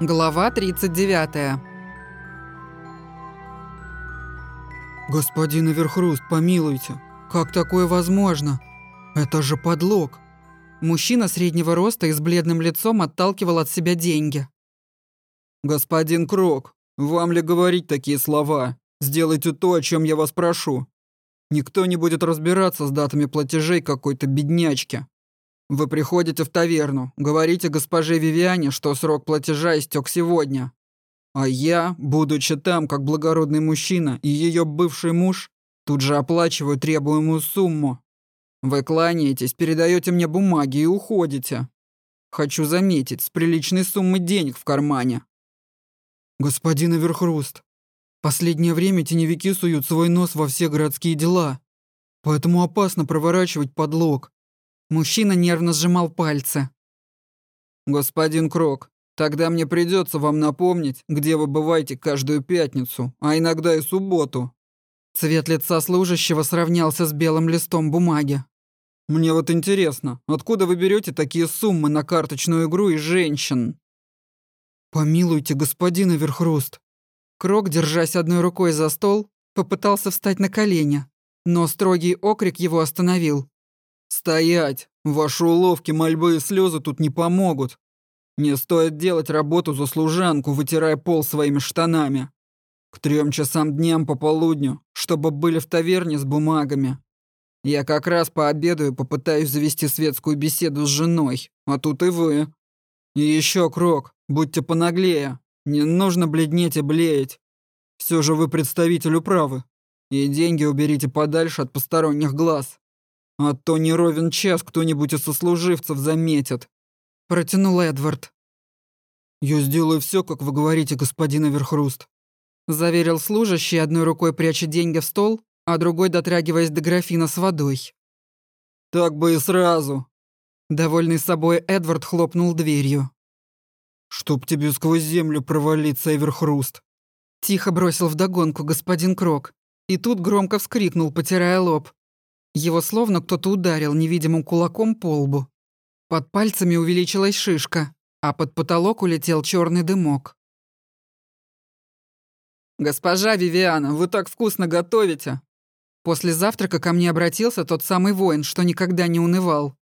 Глава 39. «Господин Эверхруст, помилуйте, как такое возможно? Это же подлог!» Мужчина среднего роста и с бледным лицом отталкивал от себя деньги. «Господин Крок, вам ли говорить такие слова? Сделайте то, о чем я вас прошу. Никто не будет разбираться с датами платежей какой-то беднячки. Вы приходите в таверну, говорите госпоже Вивиане, что срок платежа истек сегодня. А я, будучи там, как благородный мужчина, и ее бывший муж, тут же оплачиваю требуемую сумму. Вы кланяетесь, передаете мне бумаги и уходите. Хочу заметить, с приличной суммой денег в кармане. Господин Эверхруст, последнее время теневики суют свой нос во все городские дела, поэтому опасно проворачивать подлог. Мужчина нервно сжимал пальцы. «Господин Крок, тогда мне придется вам напомнить, где вы бываете каждую пятницу, а иногда и субботу». Цвет лица служащего сравнялся с белым листом бумаги. «Мне вот интересно, откуда вы берете такие суммы на карточную игру и женщин?» «Помилуйте, господин Эверхруст». Крок, держась одной рукой за стол, попытался встать на колени, но строгий окрик его остановил. «Стоять! Ваши уловки, мольбы и слезы тут не помогут. Не стоит делать работу за служанку, вытирая пол своими штанами. К трем часам дням по полудню, чтобы были в таверне с бумагами. Я как раз пообедаю, попытаюсь завести светскую беседу с женой, а тут и вы. И еще крок, будьте понаглее. Не нужно бледнеть и блеять. Все же вы представитель управы. И деньги уберите подальше от посторонних глаз. А то не ровен час кто-нибудь из сослуживцев заметит. Протянул Эдвард. Я сделаю все, как вы говорите, господин Эверхруст. Заверил служащий, одной рукой пряча деньги в стол, а другой дотрагиваясь до графина с водой. Так бы и сразу. Довольный собой Эдвард хлопнул дверью. «Чтоб тебе сквозь землю провалиться, Эверхруст!» Тихо бросил вдогонку господин Крок. И тут громко вскрикнул, потирая лоб. Его словно кто-то ударил невидимым кулаком по лбу. Под пальцами увеличилась шишка, а под потолок улетел черный дымок. «Госпожа Вивиана, вы так вкусно готовите!» После завтрака ко мне обратился тот самый воин, что никогда не унывал.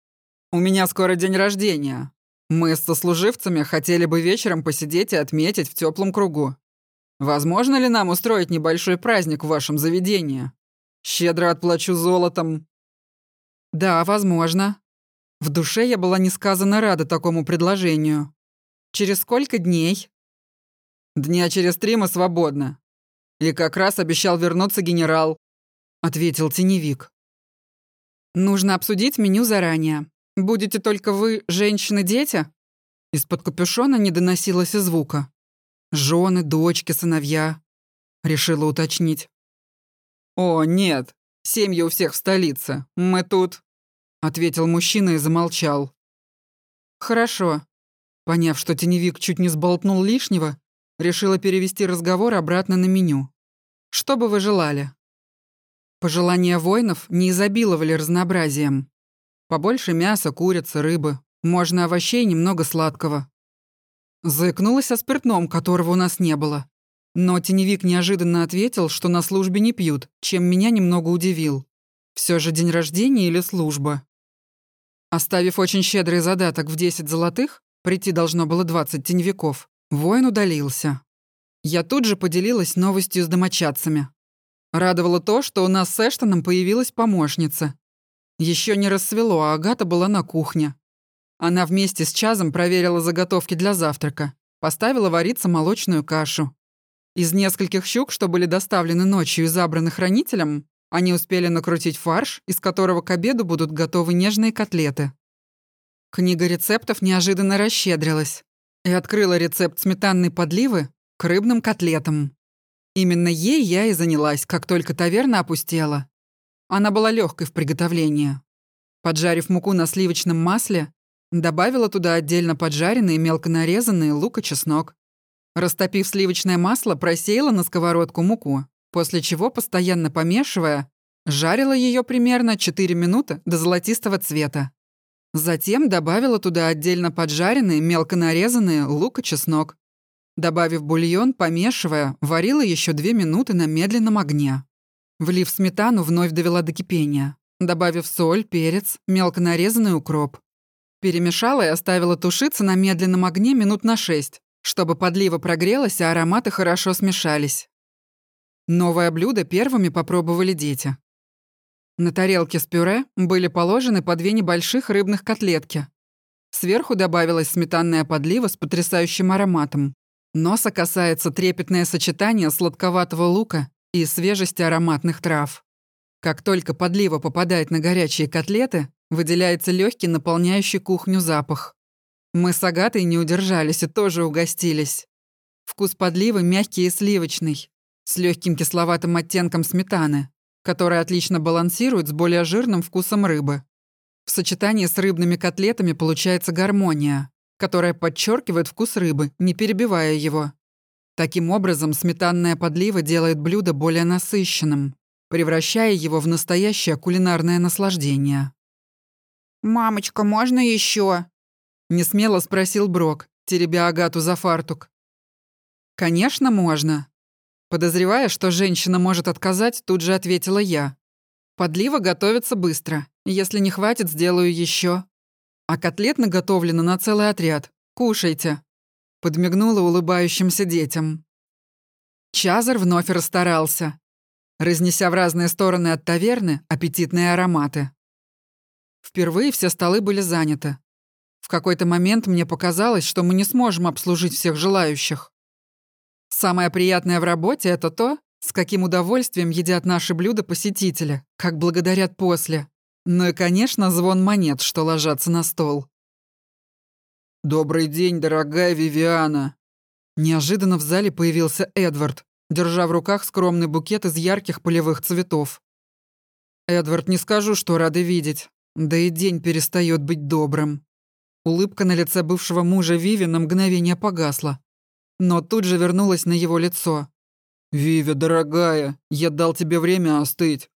«У меня скоро день рождения. Мы с сослуживцами хотели бы вечером посидеть и отметить в теплом кругу. Возможно ли нам устроить небольшой праздник в вашем заведении?» Щедро отплачу золотом». «Да, возможно». В душе я была несказанно рада такому предложению. «Через сколько дней?» «Дня через три мы свободны. И как раз обещал вернуться генерал», — ответил теневик. «Нужно обсудить меню заранее. Будете только вы, женщины, дети?» Из-под капюшона не доносилось и звука. «Жены, дочки, сыновья», — решила уточнить. «О, нет, семьи у всех в столице. Мы тут...» — ответил мужчина и замолчал. «Хорошо». Поняв, что теневик чуть не сболтнул лишнего, решила перевести разговор обратно на меню. «Что бы вы желали?» Пожелания воинов не изобиловали разнообразием. Побольше мяса, курицы, рыбы. Можно овощей, немного сладкого. Заикнулась о спиртном, которого у нас не было. Но теневик неожиданно ответил, что на службе не пьют, чем меня немного удивил. Все же день рождения или служба? Оставив очень щедрый задаток в 10 золотых, прийти должно было 20 теневиков, воин удалился. Я тут же поделилась новостью с домочадцами. Радовало то, что у нас с Эштоном появилась помощница. Еще не рассвело, а Агата была на кухне. Она вместе с Чазом проверила заготовки для завтрака, поставила вариться молочную кашу. Из нескольких щук, что были доставлены ночью и забраны хранителем, они успели накрутить фарш, из которого к обеду будут готовы нежные котлеты. Книга рецептов неожиданно расщедрилась и открыла рецепт сметанной подливы к рыбным котлетам. Именно ей я и занялась, как только таверна опустела. Она была легкой в приготовлении. Поджарив муку на сливочном масле, добавила туда отдельно поджаренные мелко нарезанные лук и чеснок. Растопив сливочное масло, просеяла на сковородку муку, после чего, постоянно помешивая, жарила ее примерно 4 минуты до золотистого цвета. Затем добавила туда отдельно поджаренные, мелко нарезанные лук и чеснок. Добавив бульон, помешивая, варила еще две минуты на медленном огне. Влив сметану, вновь довела до кипения. Добавив соль, перец, мелко нарезанный укроп. Перемешала и оставила тушиться на медленном огне минут на шесть, чтобы подлива прогрелась, а ароматы хорошо смешались. Новое блюдо первыми попробовали дети. На тарелке с пюре были положены по две небольших рыбных котлетки. Сверху добавилась сметанная подлива с потрясающим ароматом. Носа касается трепетное сочетание сладковатого лука и свежести ароматных трав. Как только подлива попадает на горячие котлеты, выделяется легкий, наполняющий кухню запах. Мы с Агатой не удержались и тоже угостились. Вкус подливы мягкий и сливочный, с легким кисловатым оттенком сметаны, которая отлично балансирует с более жирным вкусом рыбы. В сочетании с рыбными котлетами получается гармония, которая подчеркивает вкус рыбы, не перебивая его. Таким образом, сметанная подлива делает блюдо более насыщенным, превращая его в настоящее кулинарное наслаждение. «Мамочка, можно еще? Несмело спросил Брок, теребя Агату за фартук. «Конечно, можно». Подозревая, что женщина может отказать, тут же ответила я. «Подлива готовится быстро. Если не хватит, сделаю еще. А котлет наготовлено на целый отряд. Кушайте». Подмигнула улыбающимся детям. Чазар вновь расстарался, разнеся в разные стороны от таверны аппетитные ароматы. Впервые все столы были заняты. В какой-то момент мне показалось, что мы не сможем обслужить всех желающих. Самое приятное в работе — это то, с каким удовольствием едят наши блюда посетители, как благодарят после. Ну и, конечно, звон монет, что ложатся на стол. «Добрый день, дорогая Вивиана!» Неожиданно в зале появился Эдвард, держа в руках скромный букет из ярких полевых цветов. «Эдвард, не скажу, что рады видеть. Да и день перестает быть добрым». Улыбка на лице бывшего мужа Виви на мгновение погасла, но тут же вернулась на его лицо. «Виви, дорогая, я дал тебе время остыть.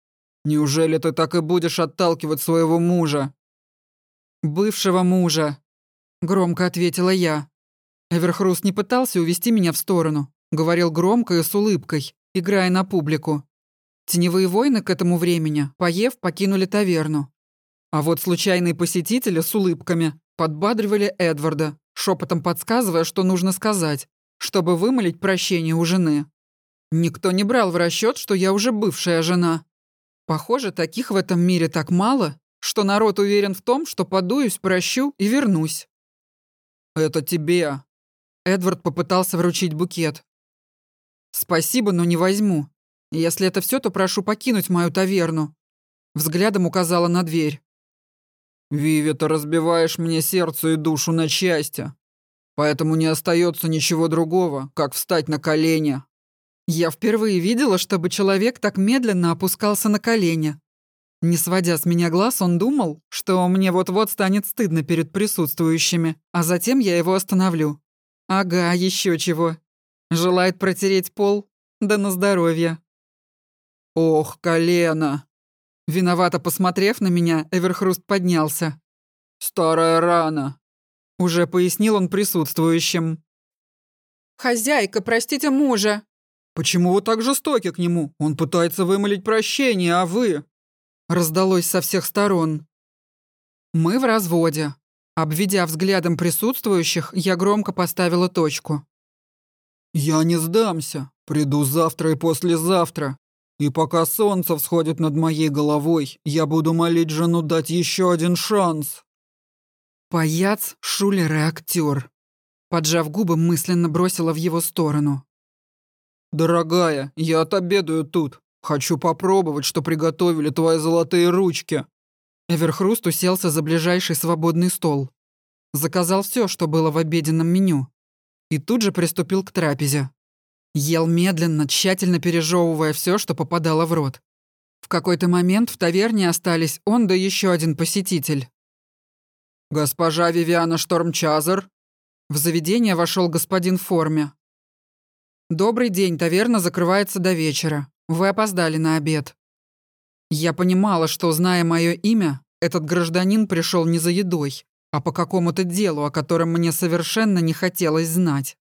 Неужели ты так и будешь отталкивать своего мужа?» «Бывшего мужа», — громко ответила я. Эверхрус не пытался увести меня в сторону, говорил громко и с улыбкой, играя на публику. Теневые войны к этому времени, поев, покинули таверну. А вот случайные посетители с улыбками Подбадривали Эдварда, шепотом подсказывая, что нужно сказать, чтобы вымолить прощение у жены. Никто не брал в расчет, что я уже бывшая жена. Похоже, таких в этом мире так мало, что народ уверен в том, что подуюсь, прощу и вернусь. «Это тебе». Эдвард попытался вручить букет. «Спасибо, но не возьму. Если это все, то прошу покинуть мою таверну». Взглядом указала на дверь. «Виви, ты разбиваешь мне сердце и душу на части. Поэтому не остается ничего другого, как встать на колени». Я впервые видела, чтобы человек так медленно опускался на колени. Не сводя с меня глаз, он думал, что мне вот-вот станет стыдно перед присутствующими, а затем я его остановлю. Ага, еще чего. Желает протереть пол? Да на здоровье. Ох, колено. Виновато посмотрев на меня, Эверхруст поднялся. «Старая рана», — уже пояснил он присутствующим. «Хозяйка, простите мужа». «Почему вы так жестоки к нему? Он пытается вымолить прощение, а вы...» Раздалось со всех сторон. «Мы в разводе». Обведя взглядом присутствующих, я громко поставила точку. «Я не сдамся. Приду завтра и послезавтра. И пока солнце всходит над моей головой, я буду молить жену дать еще один шанс. Паяц, шулер и актер. Поджав губы, мысленно бросила в его сторону. «Дорогая, я отобедаю тут. Хочу попробовать, что приготовили твои золотые ручки». Эверхруст уселся за ближайший свободный стол. Заказал все, что было в обеденном меню. И тут же приступил к трапезе. Ел медленно, тщательно пережевывая все, что попадало в рот. В какой-то момент в таверне остались он да еще один посетитель. «Госпожа Вивиана Штормчазер?» В заведение вошел господин в форме. «Добрый день, таверна закрывается до вечера. Вы опоздали на обед». Я понимала, что, зная мое имя, этот гражданин пришел не за едой, а по какому-то делу, о котором мне совершенно не хотелось знать.